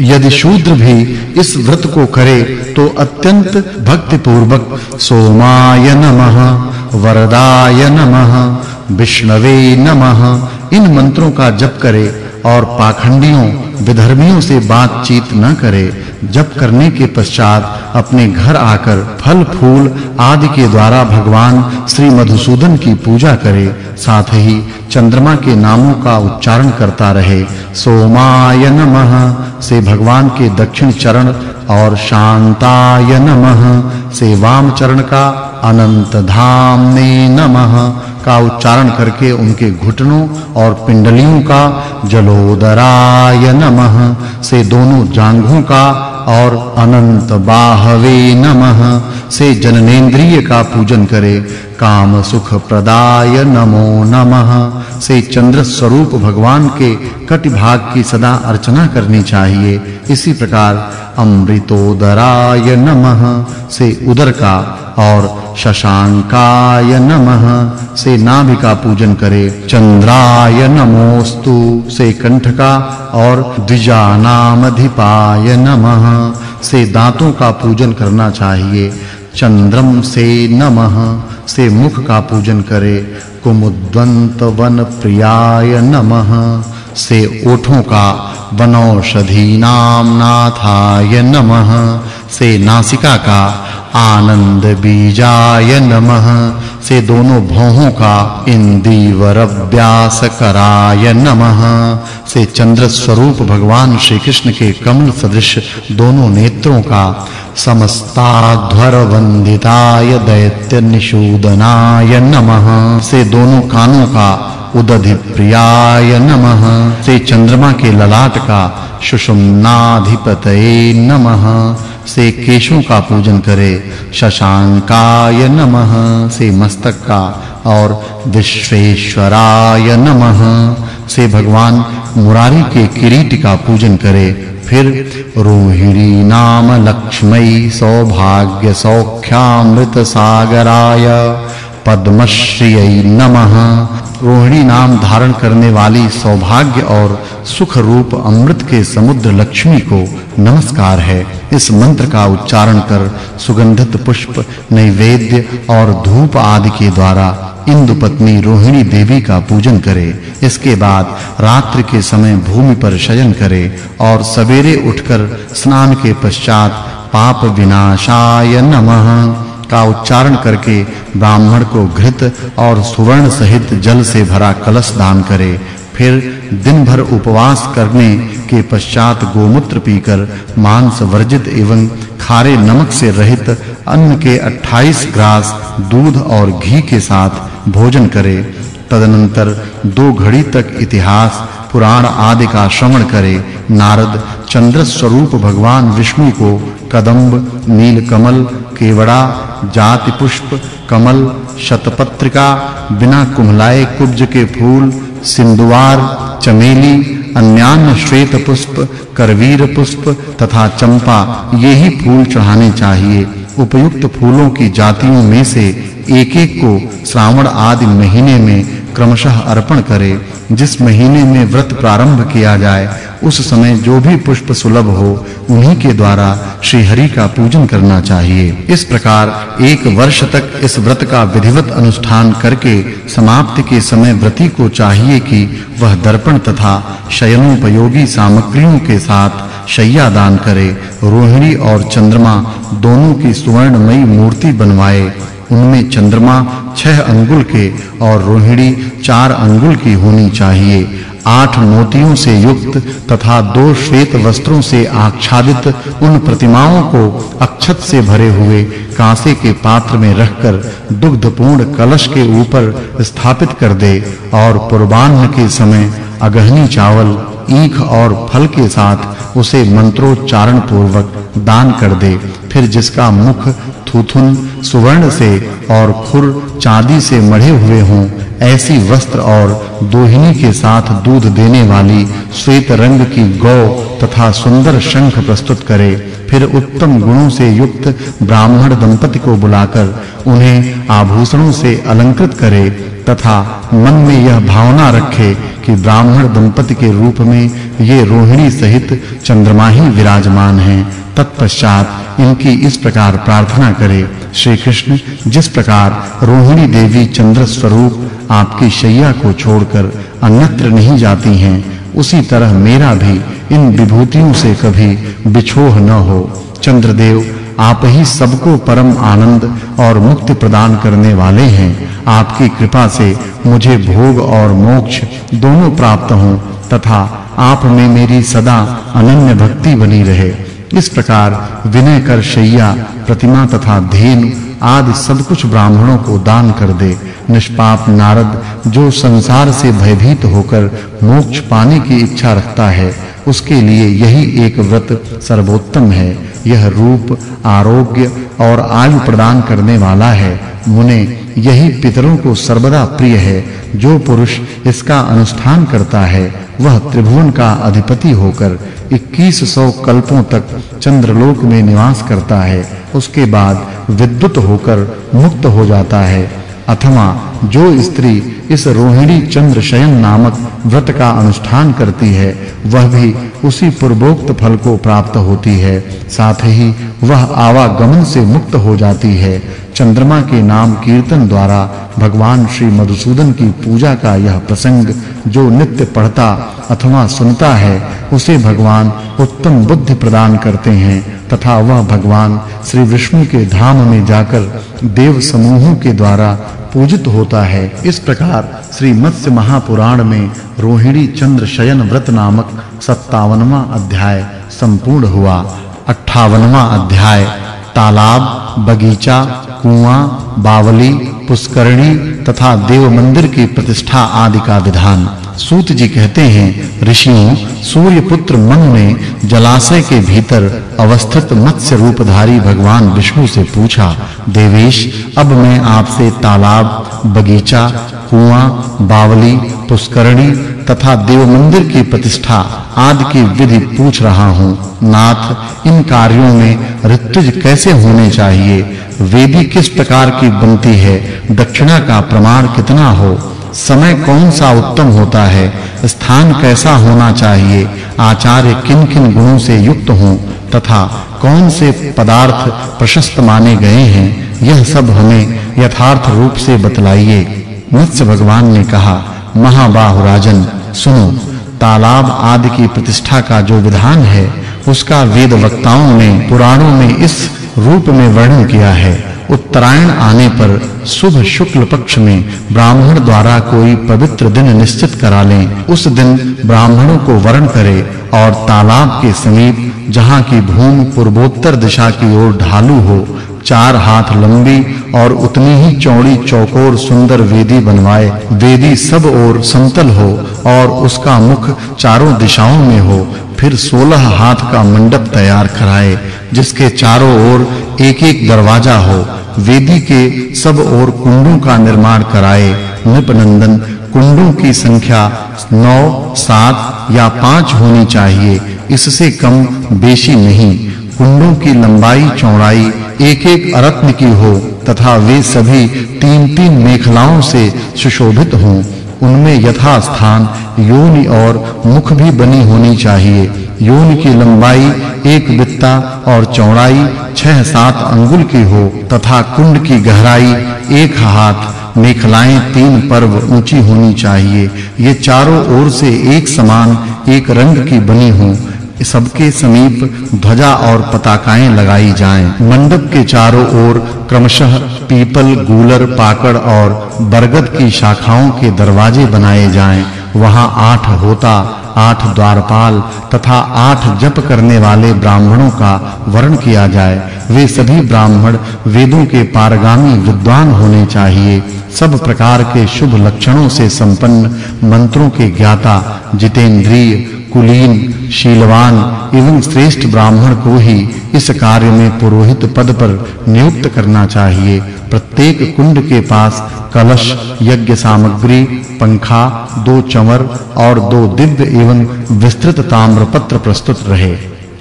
यदि शूद्र भी इस व्रत को करे तो अत्यंत भक्ति पूर्वक सोमाय नमः वरदाय नमः विष्णवे नमः इन मंत्रों का जप करे और पाखंडियों, विधर्मियों से बातचीत न करे, जप करने के पश्चात अपने घर आकर फल, फूल आदि के द्वारा भगवान श्री मधुसूदन की पूजा करे, साथ ही चंद्रमा के नामों का उच्चारण करता रहे। सोमाय नमः। से भगवान के दक्षिण चरण और शांताय नमः। से वाम चरण का अनंत धाम ने नमः। का उच्चारण करके उनके घुटनों और पिंडलियों का जलोदराय नमः, से दोनों जांघों का और अनंत बाहवे नमः, से जननेंद्रिय का पूजन करे, काम सुख प्रदाय नमो नमः, से चंद्र स्वरूप भगवान के कटि भाग की सदा अर्चना करनी चाहिए। इसी प्रकार अमृतोदराय नमः, से उदर का और शशांकाय नमः। से नाभि का पूजन करे। चंद्राय नमोस्तु से कंठ का और द्विजानामधिपाय नमः। से दांतों का पूजन करना चाहिए। चंद्रम से नमः। से मुख का पूजन करे। कुमुद्वंत वन प्रियाय नमः। से ओठों का वनौषधि नाम नाथाय नमः। से नासिका का आनंद बीजाय नमः। से दोनों भौहों का इंदीवर व्यास कराय नमः। से चंद्र स्वरूप भगवान श्री कृष्ण के कमल सदृश दोनों नेत्रों का समस्ताध्वर वंदिताय दैत्य निषूदनाय नमः। से दोनों कानों का उदधि प्रियाय नमः। से चंद्रमा के ललाट का सुषुम्नाधिपतये नमः। से केशों का पूजन करे। शशांकाय नमः से मस्तक का और विश्वेश्वराय नमः से भगवान मुरारी के किरीट का पूजन करे। फिर रोहिणी नाम लक्ष्मी सौभाग्य सौख्यामृत सागराय पद्मश्री नमः रोहिणी नाम धारण करने वाली सौभाग्य और सुख रूप अमृत के समुद्र लक्ष्मी को नमस्कार है। इस मंत्र का उच्चारण कर सुगंधित पुष्प, नैवेद्य और धूप आदि के द्वारा इंदु पत्नी रोहिणी देवी का पूजन करे। इसके बाद रात्रि के समय भूमि पर शयन करे और सवेरे उठकर स्नान के पश्चात पाप विनाशाय नमः। का उच्चारण करके ब्राह्मण को घृत और सुवर्ण सहित जल से भरा कलश दान करे। फिर दिन भर उपवास करने के पश्चात गोमूत्र पीकर मांस वर्जित एवं खारे नमक से रहित अन्न के 28 ग्रास दूध और घी के साथ भोजन करे। तदनंतर दो घड़ी तक इतिहास पुराण आदि का श्रवण करे, नारद चंद्र स्वरूप भगवान विष्णु को कदम्ब, नीलकमल, केवड़ा जाति पुष्प कमल, शतपत्रिका, बिना कुम्हलाए कुब्ज के फूल सिंदूर चमेली, अन्यान्य श्वेत पुष्प, करवीर पुष्प तथा चंपा, ये ही फूल चढ़ाने चाहिए। उपयुक्त फूलों की जातियों में से एक-एक को श्रावण आदि महीने में क्रमशः अर्पण करे। जिस महीने में व्रत प्रारंभ किया जाए, उस समय जो भी पुष्प सुलभ हो, उन्हीं के द्वारा श्री हरि का पूजन करना चाहिए। इस प्रकार एक वर्ष तक इस व्रत का विधिवत अनुष्ठान करके समाप्ति के समय व्रती को चाहिए कि वह दर्पण तथा शयनोपयोगी सामग्रियों के साथ शैया दान करे। रोहिणी और चंद्रमा दोनों की सुवर्णमयी मूर्ति बनवाए। उनमें चंद्रमा छह अंगुल के और रोहिणी चार अंगुल की होनी चाहिए। आठ मोतियों से युक्त तथा दो श्वेत वस्त्रों से आच्छादित उन प्रतिमाओं को अक्षत से भरे हुए कांसे के पात्र में रखकर दुग्धपूर्ण कलश के ऊपर स्थापित कर दे और पूर्वाह्न के समय अगहनी चावल ईख और फल के साथ उसे मंत्रोच्चारण पूर्वक दान कर दे। फिर जिसका मुख थुथुन, सुवर्ण से और खुर चांदी से मढ़े हुए हों, ऐसी वस्त्र और दोहिनी के साथ दूध देने वाली श्वेत रंग की गौ तथा सुंदर शंख प्रस्तुत करे। फिर उत्तम गुणों से युक्त ब्राह्मण दंपति को बुलाकर उन्हें आभूषणों से अलंकृत करे तथा मन में यह भावना रखे कि ब्राह्मण दंपति के रूप में ये रोहिणी सहित चंद्रमा ही विराजमान हैं। तत्पश्चात इनकी इस प्रकार प्रार्थना करे श्री कृष्ण जिस प्रकार रोहिणी देवी चंद्र स्वरूप आपकी शैया को छोड़कर अन्यत्र नहीं जाती हैं, उसी तरह मेरा भी इन विभूतियों से कभी बिछोह न हो। चंद्रदेव, आप ही सबको परम आनंद और मुक्ति प्रदान करने वाले हैं। आपकी कृपा से मुझे भोग और मोक्ष दोनों प्राप्त हों, तथा आप में मेरी सदा अनन्य भक्ति बनी रहे। इस प्रकार विनय कर शैया, प्रतिमा तथा धेनु आदि सब कुछ ब्राह्मणों को दान कर दे। निष्पाप नारद, जो संसार से भयभीत होकर मोक्ष पाने की इच्छा रखता है उसके लिए यही एक व्रत सर्वोत्तम है। यह रूप, आरोग्य और आयु प्रदान करने वाला है। मुने, यही पितरों को सर्वदा प्रिय है। जो पुरुष इसका अनुष्ठान करता है, वह त्रिभुवन का अधिपति होकर 2100 कल्पों तक चंद्रलोक में निवास करता है। उसके बाद विद्युत होकर मुक्त हो जाता है। अथवा जो स्त्री इस रोहिणी चंद्र शयन नामक व्रत का अनुष्ठान करती है, वह भी उसी पूर्वोक्त फल को प्राप्त होती है। साथ ही वह आवागमन से मुक्त हो जाती है। चंद्रमा के नाम कीर्तन द्वारा भगवान श्री मधुसूदन की पूजा का यह प्रसंग जो नित्य पढ़ता, अथवा सुनता है, उसे भगवान उत्तम बुद्धि प्रदान करते हैं, तथा वह भगवान श्री विष्णु के धाम में जाकर देव समूहों के द्वारा पूजित होता है। इस प्रकार श्री मत्स्य महापुराण में रोहिणी चंद्र शयन व्रत नामक 57वां अध्याय संपूर्ण हुआ। 58वां अध्याय, तालाब बगीचा कुआँ बावली पुष्करणी तथा देव मंदिर की प्रतिष्ठा आदि का विधान। सूत जी कहते हैं, ऋषियों सूर्य पुत्र मनु ने जलाशय के भीतर अवस्थित मत्स्य रूपधारी भगवान विष्णु से पूछा, देवेश, अब मैं आपसे तालाब, बगीचा, कुआँ, बावली, पुष्करणी तथा देव मंदिर की प्रतिष्ठा आदि की विधि पूछ रहा हूँ। नाथ, इन कार्यों में ऋतुज कैसे होने चाहिए? वेदी किस प्रकार की बनती है? दक्षिणा का प्रमाण कितना हो? समय कौन सा उत्तम होता है? स्थान कैसा होना चाहिए? आचार्य किन-किन गुणों से युक्त हों? तथा कौन से पदार्थ प्रशस्त माने गए हैं? यह सब हमें यथार्थ रूप से बतलाइए। मत्स्य भगवान ने कहा, महाबाहु राजन, सुनो, तालाब आदि की प्रतिष्ठा का जो विधान है, उसका वेद वक्ताओं ने, पुराणों में इस रूप में वर्णन किया है। उत्तरायण आने पर शुभ शुक्ल पक्ष में ब्राह्मण द्वारा कोई पवित्र दिन निश्चित करा लें। उस दिन ब्राह्मणों को वर्ण करे और तालाब के समीप, जहाँ की भूमि पूर्वोत्तर दिशा की ओर ढालू हो, चार हाथ लंबी और उतनी ही चौड़ी चौकोर सुंदर वेदी बनवाए। वेदी सब ओर समतल हो और उसका मुख चारों दिशाओं में हो फिर 16 हाथ का मंडप तैयार कराए, जिसके चारों ओर एक-एक दरवाज़ा हो, वेदी के सब ओर कुंडों का निर्माण कराए। नृपनंदन कुंडों की संख्या 9 7 या 5 होनी चाहिए। इससे कम बेशी नहीं। कुंडों की लंबाई, चौड़ाई एक-एक अरत्न की हो, तथा वे सभी तीन-तीन मेखलाओं से सुशोभित हों। उनमें यथा स्थान योनि और मुख भी बनी होनी चाहिए। योनि की लंबाई एक बित्ता और चौड़ाई 6-7 अंगुल की हो, तथा कुंड की गहराई एक हाथ। मेखलाएँ तीन पर्व ऊँची होनी चाहिए। ये चारों ओर से एक समान, एक रंग की बनी हों। सबके समीप ध्वजा और पताकाएँ लगाई जाएँ। मंडप के चारों ओर क्रमशः पीपल, गूलर, पाकड़ और बरगद की शाखाओं के दरवाजे बनाए जाएँ। वहाँ आठ होता, आठ द्वारपाल तथा आठ जप करने वाले ब्राह्मणों का वर्ण किया जाए। वे सभी ब्राह्मण वेदों के पारगामी विद्वान होने चाहिए। सब प्रकार के शुभ लक्षणों से संपन्न मंत्रों के ज्ञाता जितेंद्रिय कुलीन, शीलवान एवं श्रेष्ठ ब्राह्मण को ही इस कार्य में पुरोहित पद पर नियुक्त करना चाहिए। प्रत्येक कुंड के पास कलश, यज्ञ सामग्री, पंखा, दो चमर और दो दिव्य एवं विस्तृत ताम्रपत्र प्रस्तुत रहे।